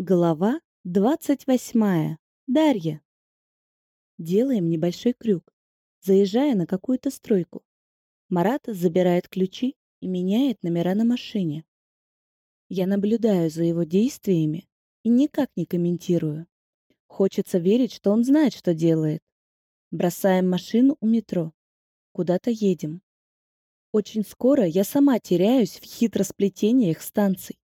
Глава 28. Дарья. Делаем небольшой крюк, заезжая на какую-то стройку. Марат забирает ключи и меняет номера на машине. Я наблюдаю за его действиями и никак не комментирую. Хочется верить, что он знает, что делает. Бросаем машину у метро. Куда-то едем. Очень скоро я сама теряюсь в хитросплетениях станций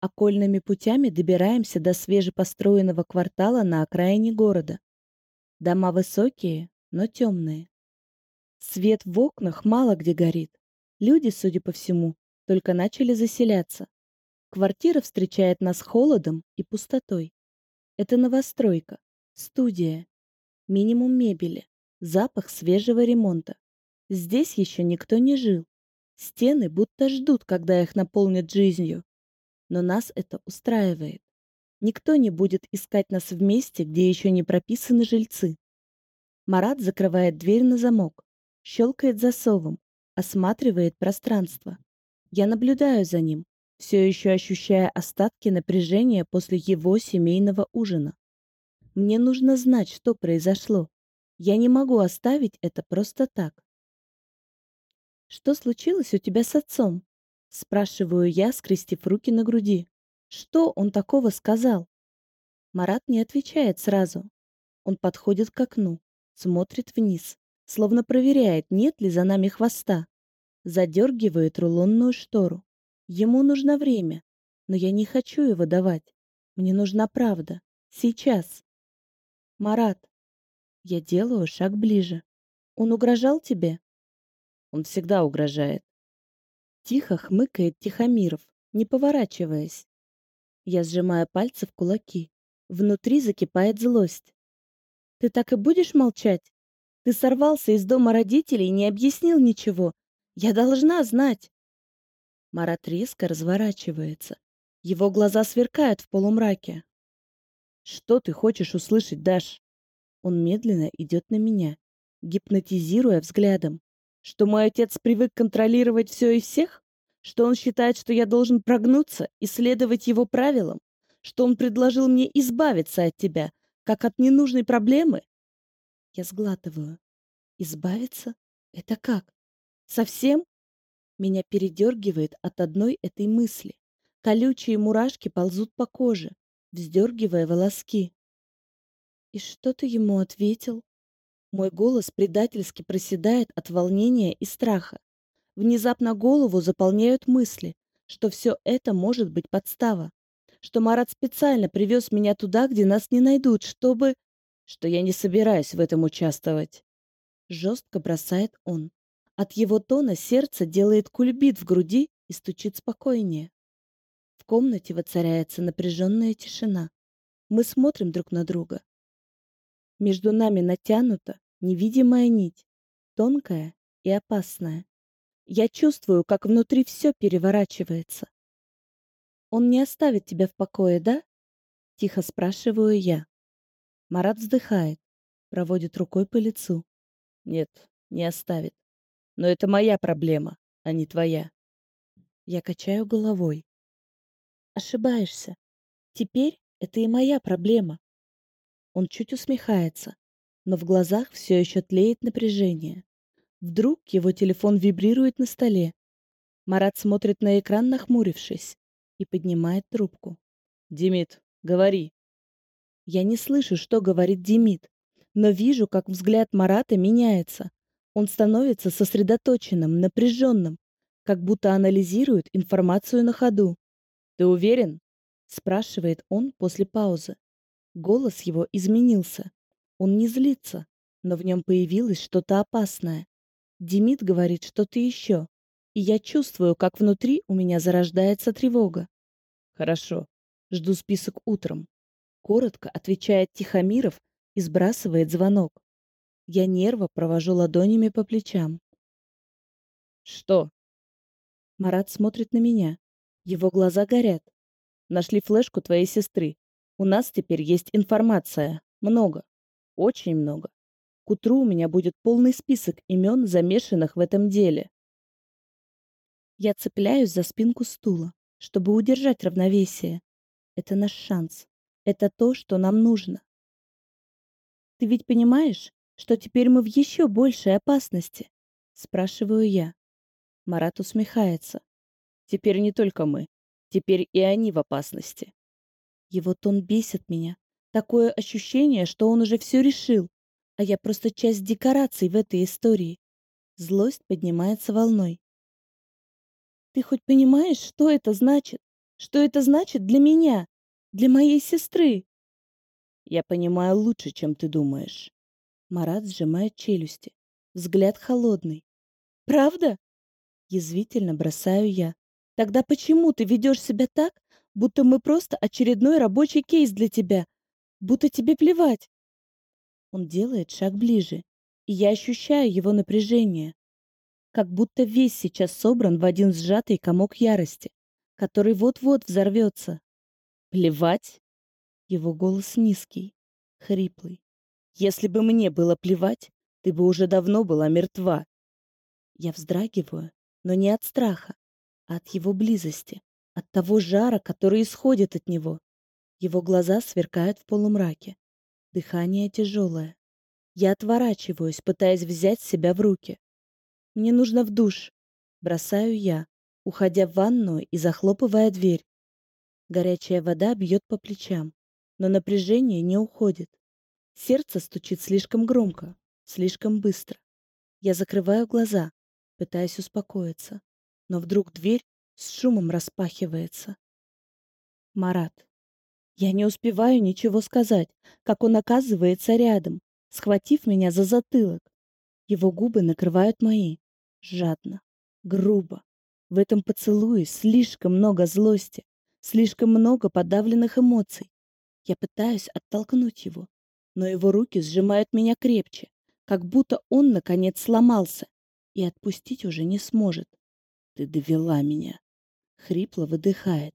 окольными путями добираемся до свежепостроенного квартала на окраине города. Дома высокие, но темные. Свет в окнах мало где горит. Люди, судя по всему, только начали заселяться. Квартира встречает нас холодом и пустотой. Это новостройка, студия, минимум мебели, запах свежего ремонта. Здесь еще никто не жил. Стены будто ждут, когда их наполнят жизнью но нас это устраивает. Никто не будет искать нас в месте, где еще не прописаны жильцы. Марат закрывает дверь на замок, щелкает засовом, осматривает пространство. Я наблюдаю за ним, все еще ощущая остатки напряжения после его семейного ужина. Мне нужно знать, что произошло. Я не могу оставить это просто так. Что случилось у тебя с отцом? Спрашиваю я, скрестив руки на груди. Что он такого сказал? Марат не отвечает сразу. Он подходит к окну, смотрит вниз, словно проверяет, нет ли за нами хвоста. Задергивает рулонную штору. Ему нужно время, но я не хочу его давать. Мне нужна правда. Сейчас. Марат. Я делаю шаг ближе. Он угрожал тебе? Он всегда угрожает. Тихо хмыкает Тихомиров, не поворачиваясь. Я сжимаю пальцы в кулаки. Внутри закипает злость. Ты так и будешь молчать? Ты сорвался из дома родителей и не объяснил ничего. Я должна знать. Марат резко разворачивается. Его глаза сверкают в полумраке. Что ты хочешь услышать, Даш? Он медленно идет на меня, гипнотизируя взглядом что мой отец привык контролировать все и всех? Что он считает, что я должен прогнуться и следовать его правилам? Что он предложил мне избавиться от тебя, как от ненужной проблемы? Я сглатываю. Избавиться? Это как? Совсем? Меня передергивает от одной этой мысли. Колючие мурашки ползут по коже, вздергивая волоски. И что ты ему ответил? Мой голос предательски проседает от волнения и страха. Внезапно голову заполняют мысли, что все это может быть подстава. Что Марат специально привез меня туда, где нас не найдут, чтобы... Что я не собираюсь в этом участвовать. Жестко бросает он. От его тона сердце делает кульбит в груди и стучит спокойнее. В комнате воцаряется напряженная тишина. Мы смотрим друг на друга. Между нами натянута невидимая нить, тонкая и опасная. Я чувствую, как внутри все переворачивается. Он не оставит тебя в покое, да? Тихо спрашиваю я. Марат вздыхает, проводит рукой по лицу. Нет, не оставит. Но это моя проблема, а не твоя. Я качаю головой. Ошибаешься. Теперь это и моя проблема. Он чуть усмехается, но в глазах все еще тлеет напряжение. Вдруг его телефон вибрирует на столе. Марат смотрит на экран, нахмурившись, и поднимает трубку. «Демид, говори». Я не слышу, что говорит Демид, но вижу, как взгляд Марата меняется. Он становится сосредоточенным, напряженным, как будто анализирует информацию на ходу. «Ты уверен?» — спрашивает он после паузы. Голос его изменился. Он не злится, но в нем появилось что-то опасное. Демид говорит что-то еще, и я чувствую, как внутри у меня зарождается тревога. Хорошо, жду список утром. Коротко отвечает Тихомиров и сбрасывает звонок. Я нервно провожу ладонями по плечам. Что? Марат смотрит на меня. Его глаза горят. Нашли флешку твоей сестры. У нас теперь есть информация. Много. Очень много. К утру у меня будет полный список имен, замешанных в этом деле. Я цепляюсь за спинку стула, чтобы удержать равновесие. Это наш шанс. Это то, что нам нужно. Ты ведь понимаешь, что теперь мы в еще большей опасности? Спрашиваю я. Марат усмехается. Теперь не только мы. Теперь и они в опасности. Его тон бесит меня. Такое ощущение, что он уже все решил, а я просто часть декораций в этой истории. Злость поднимается волной. Ты хоть понимаешь, что это значит? Что это значит для меня? Для моей сестры? Я понимаю лучше, чем ты думаешь. Марат сжимает челюсти. Взгляд холодный. Правда? Язвительно бросаю я. Тогда почему ты ведешь себя так, будто мы просто очередной рабочий кейс для тебя? Будто тебе плевать. Он делает шаг ближе, и я ощущаю его напряжение. Как будто весь сейчас собран в один сжатый комок ярости, который вот-вот взорвется. Плевать? Его голос низкий, хриплый. Если бы мне было плевать, ты бы уже давно была мертва. Я вздрагиваю, но не от страха, а от его близости, от того жара, который исходит от него. Его глаза сверкают в полумраке. Дыхание тяжелое. Я отворачиваюсь, пытаясь взять себя в руки. Мне нужно в душ. Бросаю я, уходя в ванную и захлопывая дверь. Горячая вода бьет по плечам, но напряжение не уходит. Сердце стучит слишком громко, слишком быстро. Я закрываю глаза, пытаясь успокоиться, но вдруг дверь с шумом распахивается. Марат. Я не успеваю ничего сказать, как он оказывается рядом, схватив меня за затылок. Его губы накрывают мои. Жадно, грубо. В этом поцелуе слишком много злости, слишком много подавленных эмоций. Я пытаюсь оттолкнуть его, но его руки сжимают меня крепче, как будто он, наконец, сломался и отпустить уже не сможет. «Ты довела меня!» — хрипло выдыхает,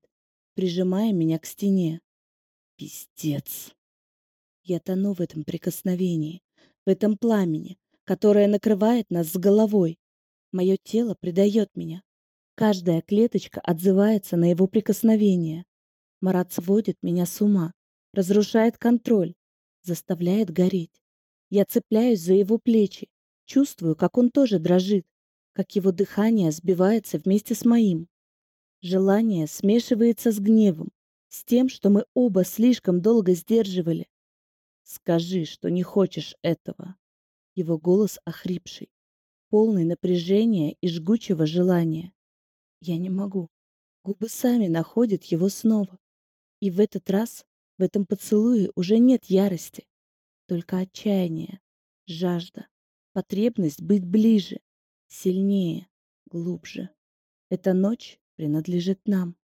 прижимая меня к стене. Пиздец. Я тону в этом прикосновении, в этом пламени, которое накрывает нас с головой. Мое тело предает меня. Каждая клеточка отзывается на его прикосновение. Марат сводит меня с ума, разрушает контроль, заставляет гореть. Я цепляюсь за его плечи, чувствую, как он тоже дрожит, как его дыхание сбивается вместе с моим. Желание смешивается с гневом, с тем, что мы оба слишком долго сдерживали. Скажи, что не хочешь этого. Его голос охрипший, полный напряжения и жгучего желания. Я не могу. Губы сами находят его снова. И в этот раз, в этом поцелуе уже нет ярости, только отчаяние, жажда, потребность быть ближе, сильнее, глубже. Эта ночь принадлежит нам.